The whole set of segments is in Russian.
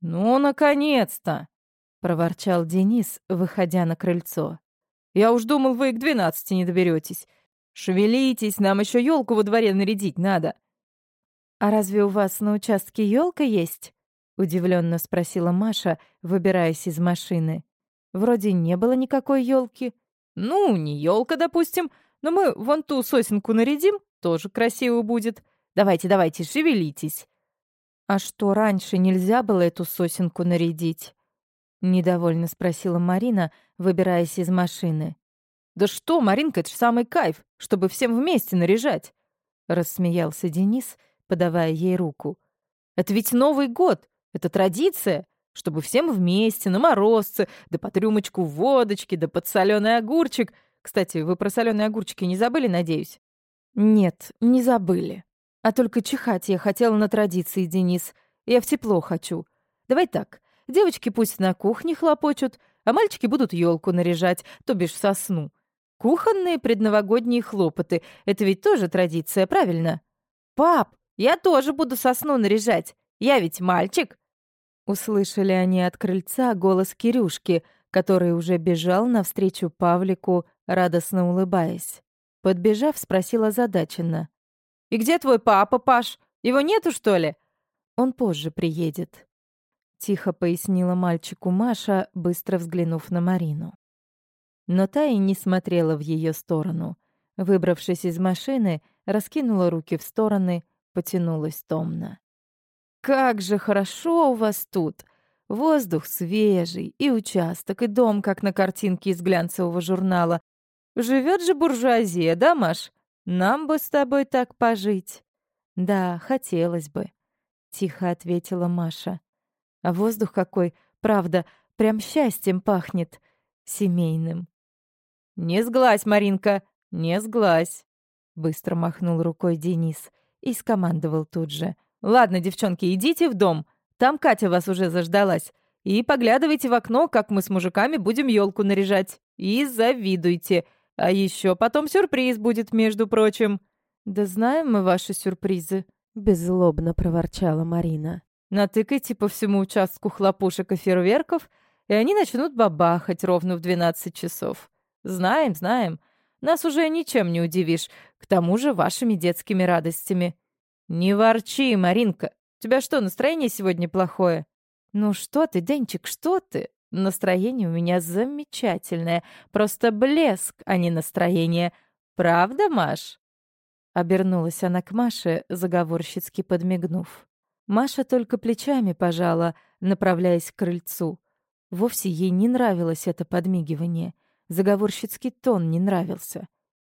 «Ну, наконец-то!» — проворчал Денис, выходя на крыльцо. «Я уж думал, вы к двенадцати не доберетесь. Шевелитесь, нам еще елку во дворе нарядить надо». «А разве у вас на участке елка есть?» — удивленно спросила Маша, выбираясь из машины. «Вроде не было никакой елки. «Ну, не елка, допустим, но мы вон ту сосенку нарядим, тоже красиво будет. Давайте, давайте, шевелитесь». «А что, раньше нельзя было эту сосенку нарядить?» — недовольно спросила Марина, выбираясь из машины. «Да что, Маринка, это же самый кайф, чтобы всем вместе наряжать!» — рассмеялся Денис, подавая ей руку. «Это ведь Новый год, это традиция, чтобы всем вместе, на морозце, да под рюмочку водочки, да под соленый огурчик. Кстати, вы про соленые огурчики не забыли, надеюсь?» «Нет, не забыли. А только чихать я хотела на традиции, Денис. Я в тепло хочу. Давай так, девочки пусть на кухне хлопочут, а мальчики будут елку наряжать, то бишь сосну. Кухонные предновогодние хлопоты — это ведь тоже традиция, правильно? Пап, я тоже буду сосну наряжать. Я ведь мальчик. Услышали они от крыльца голос Кирюшки, который уже бежал навстречу Павлику, радостно улыбаясь. Подбежав, спросила озадаченно. «И где твой папа, Паш? Его нету, что ли?» «Он позже приедет», — тихо пояснила мальчику Маша, быстро взглянув на Марину. Но та и не смотрела в ее сторону. Выбравшись из машины, раскинула руки в стороны, потянулась томно. «Как же хорошо у вас тут! Воздух свежий, и участок, и дом, как на картинке из глянцевого журнала. Живет же буржуазия, да, Маш? Нам бы с тобой так пожить». «Да, хотелось бы», — тихо ответила Маша. «А воздух какой, правда, прям счастьем пахнет, семейным». «Не сглазь, Маринка, не сглазь!» Быстро махнул рукой Денис и скомандовал тут же. «Ладно, девчонки, идите в дом. Там Катя вас уже заждалась. И поглядывайте в окно, как мы с мужиками будем елку наряжать. И завидуйте. А еще потом сюрприз будет, между прочим». «Да знаем мы ваши сюрпризы», — беззлобно проворчала Марина. «Натыкайте по всему участку хлопушек и фейерверков, и они начнут бабахать ровно в 12 часов. Знаем, знаем. Нас уже ничем не удивишь. К тому же вашими детскими радостями. Не ворчи, Маринка. У тебя что, настроение сегодня плохое? Ну что ты, Денчик, что ты? Настроение у меня замечательное. Просто блеск, а не настроение. Правда, Маш? Обернулась она к Маше, заговорщицки подмигнув. Маша только плечами пожала, направляясь к крыльцу. Вовсе ей не нравилось это подмигивание. Заговорщицкий тон не нравился.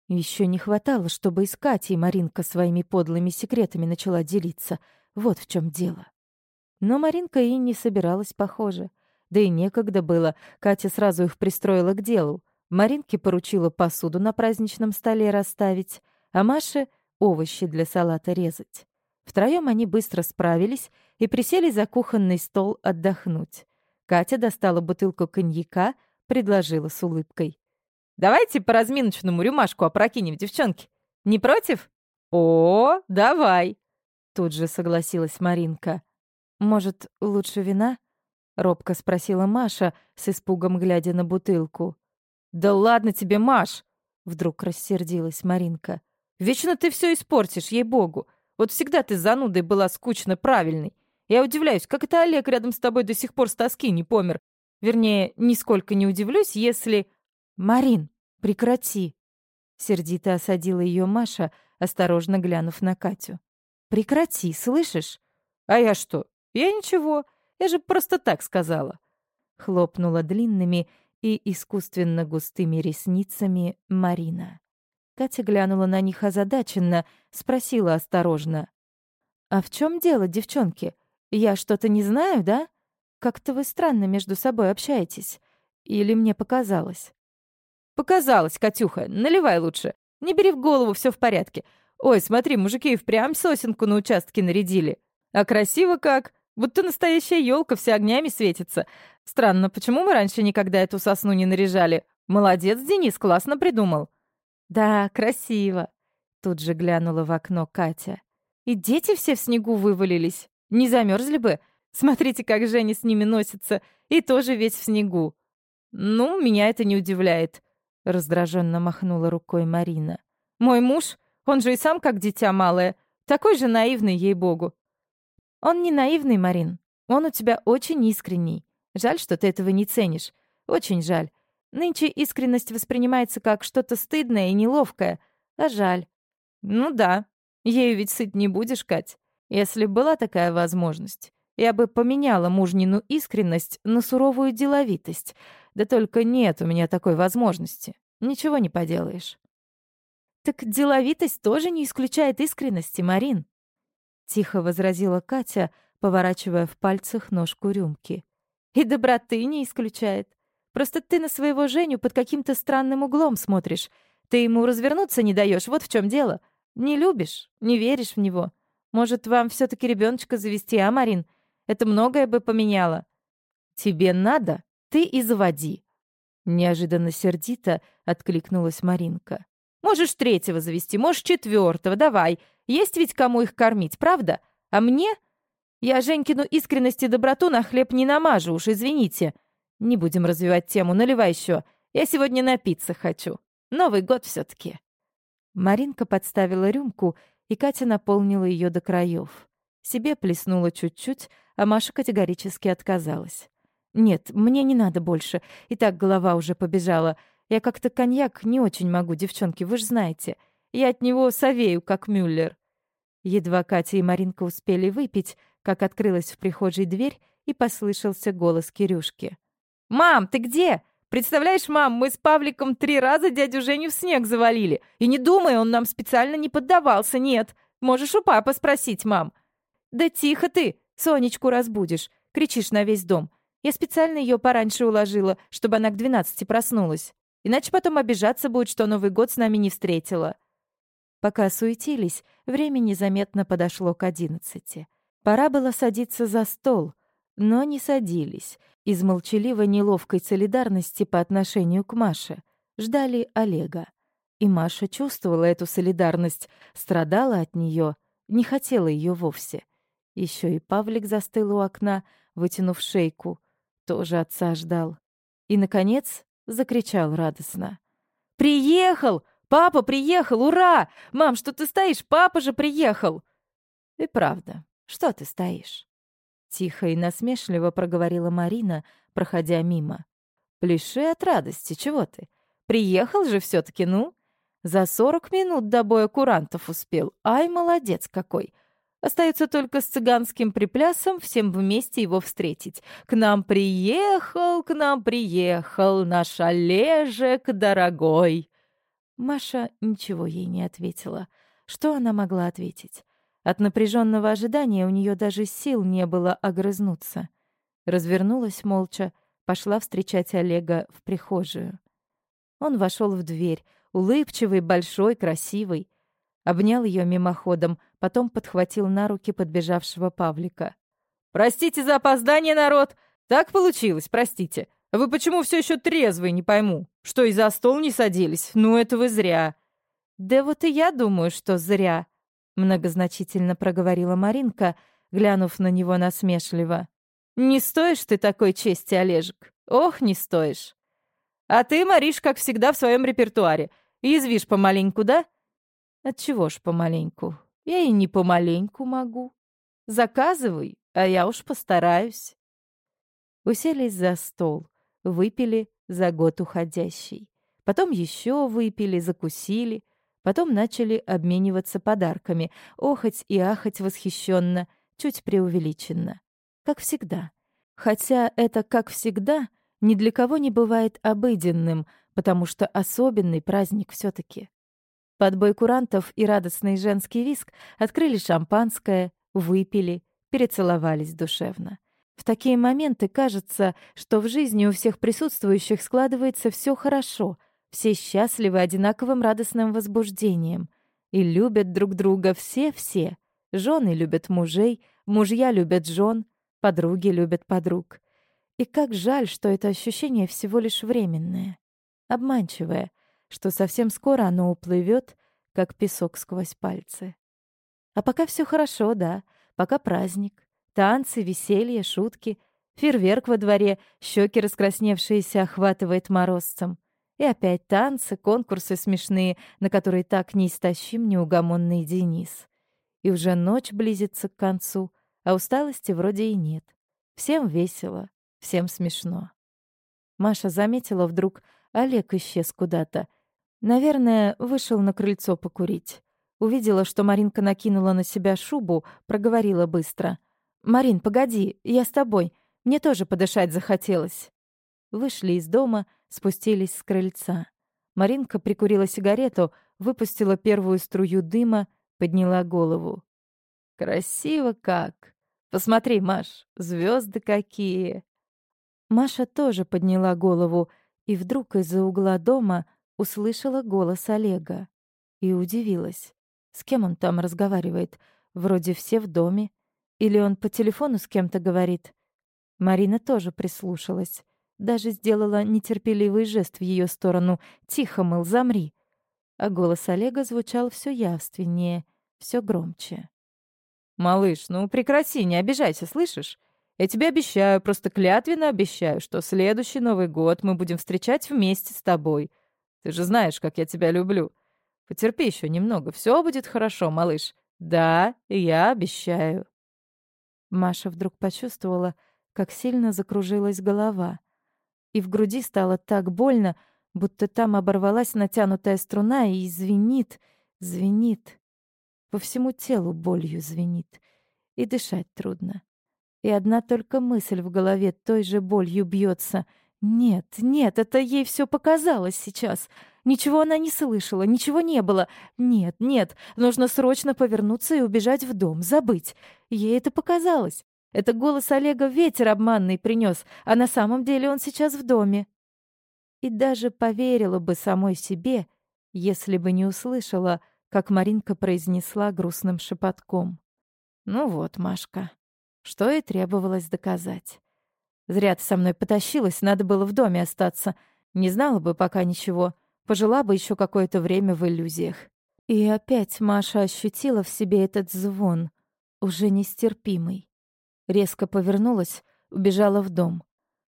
Еще не хватало, чтобы и и Маринка своими подлыми секретами начала делиться. Вот в чем дело. Но Маринка и не собиралась, похоже. Да и некогда было. Катя сразу их пристроила к делу. Маринке поручила посуду на праздничном столе расставить, а Маше — овощи для салата резать. Втроем они быстро справились и присели за кухонный стол отдохнуть. Катя достала бутылку коньяка, предложила с улыбкой. «Давайте по разминочному рюмашку опрокинем, девчонки. Не против?» «О, давай!» Тут же согласилась Маринка. «Может, лучше вина?» — робко спросила Маша, с испугом глядя на бутылку. «Да ладно тебе, Маш!» — вдруг рассердилась Маринка. «Вечно ты все испортишь, ей-богу. Вот всегда ты занудой была скучно правильной. Я удивляюсь, как это Олег рядом с тобой до сих пор с тоски не помер. Вернее, нисколько не удивлюсь, если... «Марин, прекрати!» Сердито осадила ее Маша, осторожно глянув на Катю. «Прекрати, слышишь?» «А я что? Я ничего. Я же просто так сказала». Хлопнула длинными и искусственно густыми ресницами Марина. Катя глянула на них озадаченно, спросила осторожно. «А в чем дело, девчонки? Я что-то не знаю, да?» Как-то вы странно между собой общаетесь. Или мне показалось?» «Показалось, Катюха. Наливай лучше. Не бери в голову, все в порядке. Ой, смотри, мужики впрямь сосенку на участке нарядили. А красиво как. Будто настоящая елка вся огнями светится. Странно, почему мы раньше никогда эту сосну не наряжали? Молодец, Денис, классно придумал». «Да, красиво», — тут же глянула в окно Катя. «И дети все в снегу вывалились. Не замерзли бы. Смотрите, как Женя с ними носится, и тоже весь в снегу. Ну, меня это не удивляет, раздраженно махнула рукой Марина. Мой муж, он же и сам как дитя малое, такой же наивный, ей-богу. Он не наивный, Марин. Он у тебя очень искренний. Жаль, что ты этого не ценишь. Очень жаль. Нынче искренность воспринимается как что-то стыдное и неловкое. А жаль. Ну да, ею ведь сыт не будешь, Кать. Если была такая возможность, я бы поменяла мужнину искренность на суровую деловитость. Да только нет у меня такой возможности. Ничего не поделаешь. Так деловитость тоже не исключает искренности, Марин. Тихо возразила Катя, поворачивая в пальцах ножку рюмки. И доброты не исключает. Просто ты на своего Женю под каким-то странным углом смотришь. Ты ему развернуться не даешь, вот в чем дело. Не любишь, не веришь в него. Может, вам все таки ребеночка завести, а, Марин? Это многое бы поменяло. Тебе надо, ты и заводи. Неожиданно сердито откликнулась Маринка. Можешь третьего завести, можешь четвертого, давай. Есть ведь кому их кормить, правда? А мне? Я Женькину искренность и доброту на хлеб не намажу уж, извините. Не будем развивать тему, наливай еще. Я сегодня напиться хочу. Новый год все таки Маринка подставила рюмку, и Катя наполнила ее до краев. Себе плеснула чуть-чуть, а Маша категорически отказалась. «Нет, мне не надо больше. И так голова уже побежала. Я как-то коньяк не очень могу, девчонки, вы же знаете. Я от него совею, как Мюллер». Едва Катя и Маринка успели выпить, как открылась в прихожей дверь, и послышался голос Кирюшки. «Мам, ты где? Представляешь, мам, мы с Павликом три раза дядю Женю в снег завалили. И не думай, он нам специально не поддавался, нет. Можешь у папы спросить, мам». «Да тихо ты, Сонечку разбудишь. Кричишь на весь дом. Я специально ее пораньше уложила, чтобы она к двенадцати проснулась. Иначе потом обижаться будет, что Новый год с нами не встретила». Пока суетились, время незаметно подошло к одиннадцати. Пора было садиться за стол, но не садились. Из молчаливой неловкой солидарности по отношению к Маше ждали Олега. И Маша чувствовала эту солидарность, страдала от нее, не хотела ее вовсе. Еще и Павлик застыл у окна, вытянув шейку, тоже отца ждал. И, наконец, закричал радостно. «Приехал! Папа приехал! Ура! Мам, что ты стоишь? Папа же приехал!» И правда, что ты стоишь? Тихо и насмешливо проговорила Марина, проходя мимо. Пляши от радости, чего ты? Приехал же все таки ну? За сорок минут до боя курантов успел. Ай, молодец какой! Остается только с цыганским приплясом всем вместе его встретить. К нам приехал, к нам приехал наш Олежек дорогой. Маша ничего ей не ответила. Что она могла ответить? От напряженного ожидания у нее даже сил не было огрызнуться. Развернулась молча, пошла встречать Олега в прихожую. Он вошел в дверь, улыбчивый, большой, красивый. Обнял ее мимоходом, потом подхватил на руки подбежавшего Павлика. «Простите за опоздание, народ! Так получилось, простите. Вы почему все еще трезвый, не пойму? Что, и за стол не садились? Ну, это вы зря». «Да вот и я думаю, что зря», Многозначительно проговорила Маринка, глянув на него насмешливо. «Не стоишь ты такой чести, Олежек. Ох, не стоишь. А ты, Мариш, как всегда, в своем репертуаре. Язвишь помаленьку, да?» «Отчего ж помаленьку? Я и не помаленьку могу. Заказывай, а я уж постараюсь». Уселись за стол, выпили за год уходящий. Потом еще выпили, закусили — Потом начали обмениваться подарками, охоть и ахать восхищенно, чуть преувеличенно. Как всегда. Хотя это, как всегда, ни для кого не бывает обыденным, потому что особенный праздник все таки Под бой курантов и радостный женский виск открыли шампанское, выпили, перецеловались душевно. В такие моменты кажется, что в жизни у всех присутствующих складывается все хорошо — все счастливы одинаковым радостным возбуждением. И любят друг друга все-все. Жены любят мужей, мужья любят жен, подруги любят подруг. И как жаль, что это ощущение всего лишь временное, обманчивое, что совсем скоро оно уплывет, как песок сквозь пальцы. А пока все хорошо, да, пока праздник, Танцы, веселье, шутки, фейерверк во дворе, щеки раскрасневшиеся охватывает морозцем. И опять танцы, конкурсы смешные, на которые так неистощим неугомонный Денис. И уже ночь близится к концу, а усталости вроде и нет. Всем весело, всем смешно. Маша заметила вдруг, Олег исчез куда-то. Наверное, вышел на крыльцо покурить. Увидела, что Маринка накинула на себя шубу, проговорила быстро. «Марин, погоди, я с тобой. Мне тоже подышать захотелось». Вышли из дома, спустились с крыльца. Маринка прикурила сигарету, выпустила первую струю дыма, подняла голову. «Красиво как! Посмотри, Маш, звезды какие!» Маша тоже подняла голову и вдруг из-за угла дома услышала голос Олега. И удивилась. С кем он там разговаривает? Вроде все в доме. Или он по телефону с кем-то говорит? Марина тоже прислушалась. Даже сделала нетерпеливый жест в ее сторону. «Тихо, мыл, замри!» А голос Олега звучал все явственнее, все громче. «Малыш, ну прекрати, не обижайся, слышишь? Я тебе обещаю, просто клятвенно обещаю, что следующий Новый год мы будем встречать вместе с тобой. Ты же знаешь, как я тебя люблю. Потерпи еще немного, все будет хорошо, малыш. Да, я обещаю». Маша вдруг почувствовала, как сильно закружилась голова и в груди стало так больно, будто там оборвалась натянутая струна и звенит, звенит. По всему телу болью звенит, и дышать трудно. И одна только мысль в голове той же болью бьется. Нет, нет, это ей все показалось сейчас. Ничего она не слышала, ничего не было. Нет, нет, нужно срочно повернуться и убежать в дом, забыть. Ей это показалось. Это голос Олега ветер обманный принес, а на самом деле он сейчас в доме. И даже поверила бы самой себе, если бы не услышала, как Маринка произнесла грустным шепотком. «Ну вот, Машка, что и требовалось доказать. Зря ты со мной потащилась, надо было в доме остаться. Не знала бы пока ничего, пожила бы еще какое-то время в иллюзиях». И опять Маша ощутила в себе этот звон, уже нестерпимый. Резко повернулась, убежала в дом.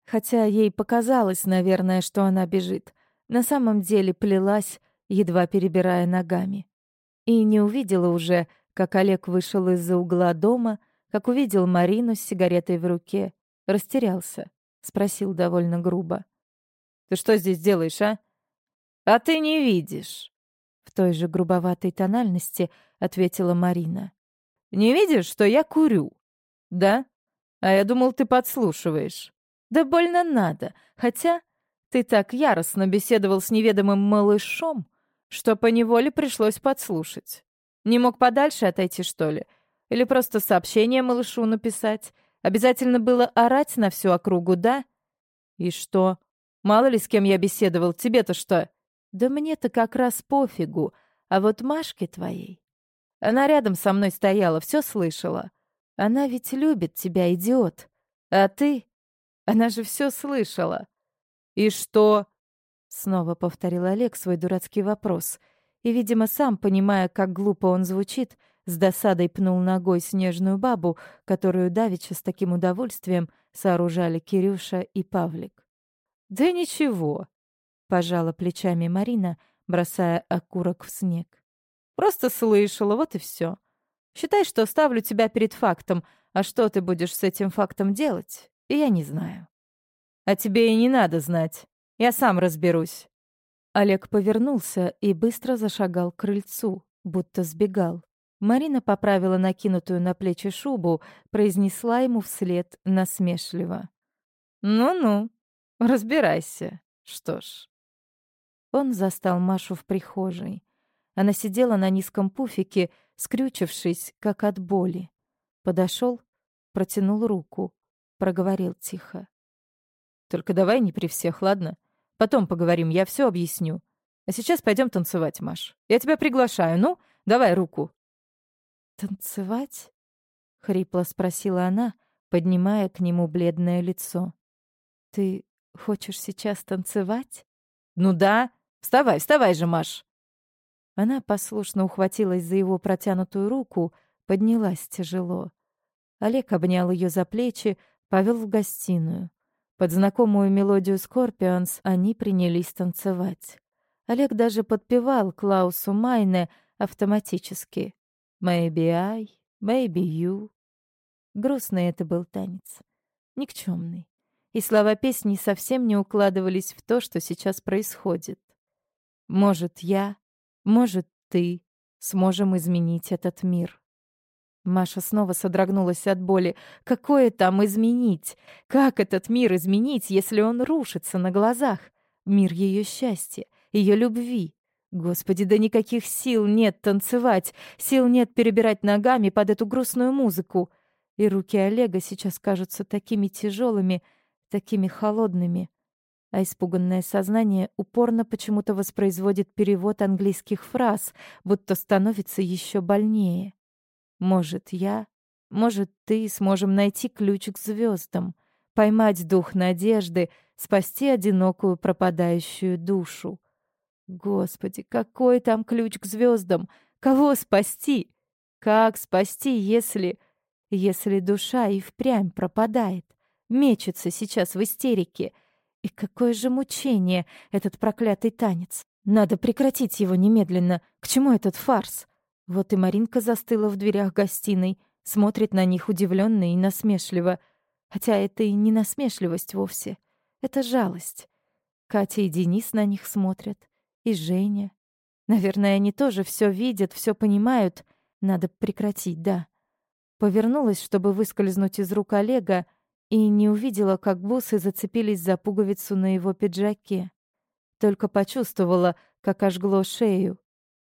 Хотя ей показалось, наверное, что она бежит. На самом деле плелась, едва перебирая ногами. И не увидела уже, как Олег вышел из-за угла дома, как увидел Марину с сигаретой в руке. Растерялся. Спросил довольно грубо. «Ты что здесь делаешь, а?» «А ты не видишь!» В той же грубоватой тональности ответила Марина. «Не видишь, что я курю?» «Да? А я думал, ты подслушиваешь». «Да больно надо. Хотя ты так яростно беседовал с неведомым малышом, что поневоле пришлось подслушать. Не мог подальше отойти, что ли? Или просто сообщение малышу написать? Обязательно было орать на всю округу, да? И что? Мало ли с кем я беседовал, тебе-то что? Да мне-то как раз пофигу. А вот Машке твоей... Она рядом со мной стояла, все слышала. Она ведь любит тебя, идиот. А ты? Она же все слышала. И что? Снова повторил Олег свой дурацкий вопрос. И, видимо, сам, понимая, как глупо он звучит, с досадой пнул ногой снежную бабу, которую давеча с таким удовольствием сооружали Кирюша и Павлик. «Да ничего», — пожала плечами Марина, бросая окурок в снег. «Просто слышала, вот и все. Считай, что ставлю тебя перед фактом, а что ты будешь с этим фактом делать, я не знаю. А тебе и не надо знать. Я сам разберусь. Олег повернулся и быстро зашагал к крыльцу, будто сбегал. Марина поправила накинутую на плечи шубу, произнесла ему вслед насмешливо. «Ну-ну, разбирайся. Что ж». Он застал Машу в прихожей. Она сидела на низком пуфике, скрючившись, как от боли. Подошел, протянул руку, проговорил тихо. «Только давай не при всех, ладно? Потом поговорим, я все объясню. А сейчас пойдем танцевать, Маш. Я тебя приглашаю, ну, давай руку». «Танцевать?» — хрипло спросила она, поднимая к нему бледное лицо. «Ты хочешь сейчас танцевать?» «Ну да. Вставай, вставай же, Маш!» Она послушно ухватилась за его протянутую руку, поднялась тяжело. Олег обнял ее за плечи, повел в гостиную. Под знакомую мелодию Скорпионс они принялись танцевать. Олег даже подпевал Клаусу Майне автоматически. «Maybe I, maybe you». Грустный это был танец. Никчемный. И слова песни совсем не укладывались в то, что сейчас происходит. «Может, я, может, ты сможем изменить этот мир». Маша снова содрогнулась от боли. Какое там изменить? Как этот мир изменить, если он рушится на глазах? Мир ее счастья, ее любви. Господи, да никаких сил нет танцевать, сил нет перебирать ногами под эту грустную музыку. И руки Олега сейчас кажутся такими тяжелыми, такими холодными. А испуганное сознание упорно почему-то воспроизводит перевод английских фраз, будто становится еще больнее. Может, я, может, ты сможем найти ключ к звездам, поймать дух надежды, спасти одинокую пропадающую душу. Господи, какой там ключ к звездам? Кого спасти? Как спасти, если... Если душа и впрямь пропадает, мечется сейчас в истерике? И какое же мучение этот проклятый танец! Надо прекратить его немедленно. К чему этот фарс? Вот и Маринка застыла в дверях гостиной, смотрит на них удивленно и насмешливо. Хотя это и не насмешливость вовсе. Это жалость. Катя и Денис на них смотрят. И Женя. Наверное, они тоже все видят, все понимают. Надо прекратить, да. Повернулась, чтобы выскользнуть из рук Олега, и не увидела, как бусы зацепились за пуговицу на его пиджаке. Только почувствовала, как ожгло шею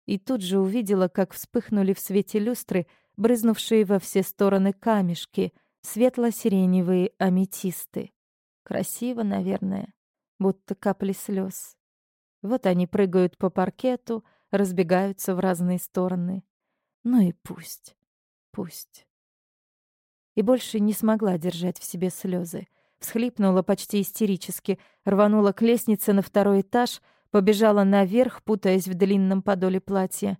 и тут же увидела, как вспыхнули в свете люстры брызнувшие во все стороны камешки, светло-сиреневые аметисты. Красиво, наверное, будто капли слез. Вот они прыгают по паркету, разбегаются в разные стороны. Ну и пусть, пусть. И больше не смогла держать в себе слезы. Всхлипнула почти истерически, рванула к лестнице на второй этаж, Побежала наверх, путаясь в длинном подоле платья.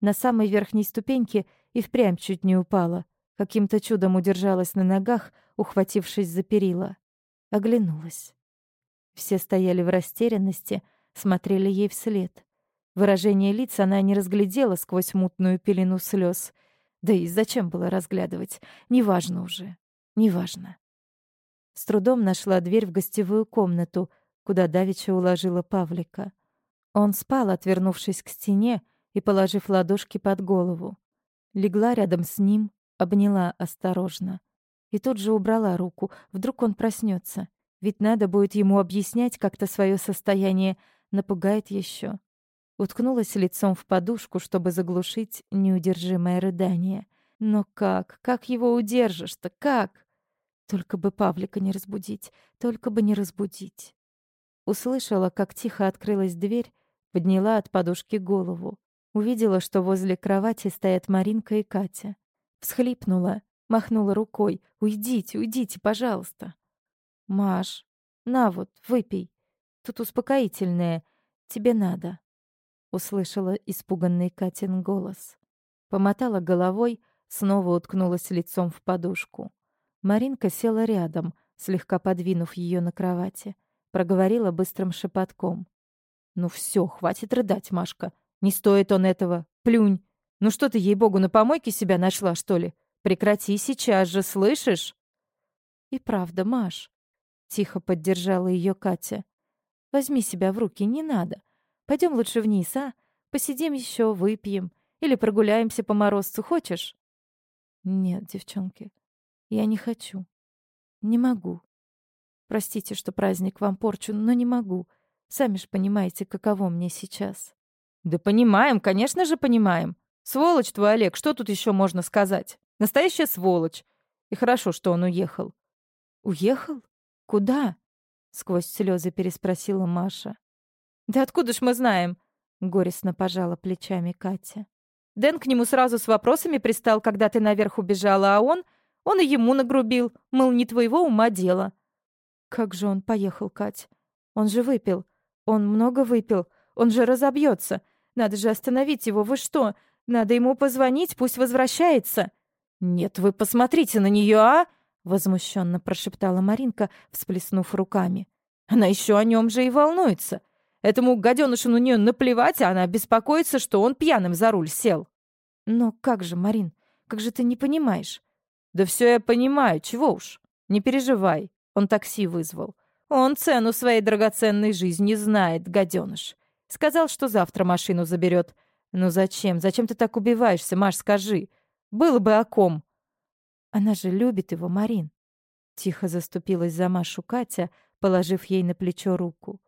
На самой верхней ступеньке и впрямь чуть не упала. Каким-то чудом удержалась на ногах, ухватившись за перила. Оглянулась. Все стояли в растерянности, смотрели ей вслед. Выражение лиц она не разглядела сквозь мутную пелену слез. Да и зачем было разглядывать? Неважно уже. Неважно. С трудом нашла дверь в гостевую комнату — куда давеча уложила Павлика. Он спал, отвернувшись к стене и положив ладошки под голову. Легла рядом с ним, обняла осторожно. И тут же убрала руку, вдруг он проснется. Ведь надо будет ему объяснять как-то свое состояние, напугает еще. Уткнулась лицом в подушку, чтобы заглушить неудержимое рыдание. Но как? Как его удержишь-то? Как? Только бы Павлика не разбудить, только бы не разбудить. Услышала, как тихо открылась дверь, подняла от подушки голову. Увидела, что возле кровати стоят Маринка и Катя. Всхлипнула, махнула рукой. «Уйдите, уйдите, пожалуйста!» «Маш, на вот, выпей. Тут успокоительное. Тебе надо». Услышала испуганный Катин голос. Помотала головой, снова уткнулась лицом в подушку. Маринка села рядом, слегка подвинув ее на кровати. Проговорила быстрым шепотком. «Ну все, хватит рыдать, Машка. Не стоит он этого. Плюнь. Ну что ты, ей-богу, на помойке себя нашла, что ли? Прекрати сейчас же, слышишь?» «И правда, Маш», — тихо поддержала ее Катя. «Возьми себя в руки, не надо. Пойдем лучше вниз, а? Посидим еще, выпьем. Или прогуляемся по морозцу, хочешь?» «Нет, девчонки, я не хочу. Не могу. Простите, что праздник вам порчу, но не могу. Сами ж понимаете, каково мне сейчас. Да понимаем, конечно же понимаем. Сволочь твой Олег, что тут еще можно сказать? Настоящая сволочь. И хорошо, что он уехал. Уехал? Куда? Сквозь слезы переспросила Маша. Да откуда ж мы знаем? Горестно пожала плечами Катя. Дэн к нему сразу с вопросами пристал, когда ты наверх убежала, а он... Он и ему нагрубил, мол, не твоего ума дело. Как же он поехал, Кать? Он же выпил. Он много выпил. Он же разобьется. Надо же остановить его. Вы что? Надо ему позвонить, пусть возвращается. «Нет, вы посмотрите на нее, а!» — возмущенно прошептала Маринка, всплеснув руками. «Она еще о нем же и волнуется. Этому гаденышу на нее наплевать, а она беспокоится, что он пьяным за руль сел». «Но как же, Марин, как же ты не понимаешь?» «Да все я понимаю, чего уж. Не переживай, он такси вызвал. Он цену своей драгоценной жизни знает, гаденыш. Сказал, что завтра машину заберет. Ну зачем? Зачем ты так убиваешься, Маш, скажи? Было бы о ком. Она же любит его, Марин. Тихо заступилась за Машу Катя, положив ей на плечо руку.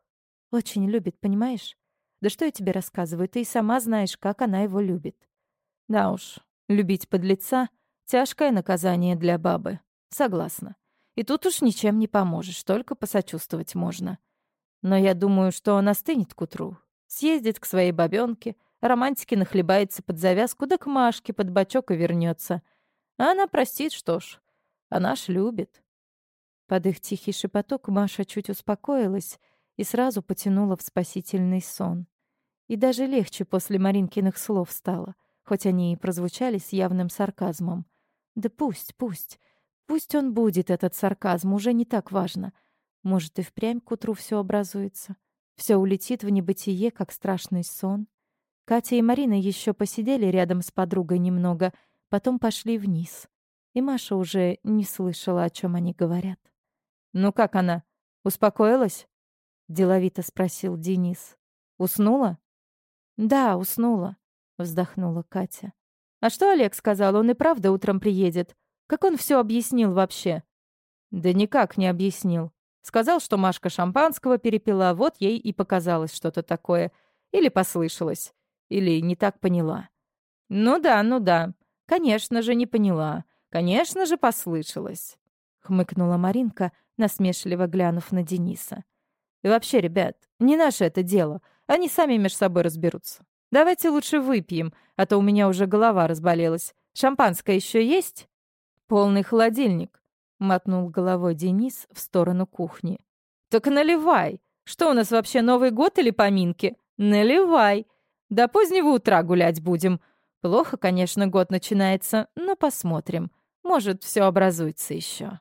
Очень любит, понимаешь? Да что я тебе рассказываю, ты и сама знаешь, как она его любит. Да уж, любить подлеца — тяжкое наказание для бабы. Согласна. И тут уж ничем не поможешь, только посочувствовать можно. Но я думаю, что он остынет к утру. Съездит к своей бабёнке, романтики нахлебается под завязку, да к Машке под бочок и вернется. А она простит, что ж. Она ж любит. Под их тихий шепоток Маша чуть успокоилась и сразу потянула в спасительный сон. И даже легче после Маринкиных слов стало, хоть они и прозвучали с явным сарказмом. Да пусть, пусть. Пусть он будет, этот сарказм, уже не так важно. Может, и впрямь к утру все образуется. Все улетит в небытие, как страшный сон. Катя и Марина еще посидели рядом с подругой немного, потом пошли вниз. И Маша уже не слышала, о чем они говорят. «Ну как она? Успокоилась?» — деловито спросил Денис. «Уснула?» «Да, уснула», — вздохнула Катя. «А что Олег сказал? Он и правда утром приедет. Как он все объяснил вообще? Да никак не объяснил. Сказал, что Машка шампанского перепила, вот ей и показалось что-то такое. Или послышалось. Или не так поняла. Ну да, ну да. Конечно же, не поняла. Конечно же, послышалось. Хмыкнула Маринка, насмешливо глянув на Дениса. И вообще, ребят, не наше это дело. Они сами между собой разберутся. Давайте лучше выпьем, а то у меня уже голова разболелась. Шампанское еще есть? «Полный холодильник», — мотнул головой Денис в сторону кухни. «Так наливай! Что у нас вообще, Новый год или поминки? Наливай! До позднего утра гулять будем. Плохо, конечно, год начинается, но посмотрим. Может, все образуется еще».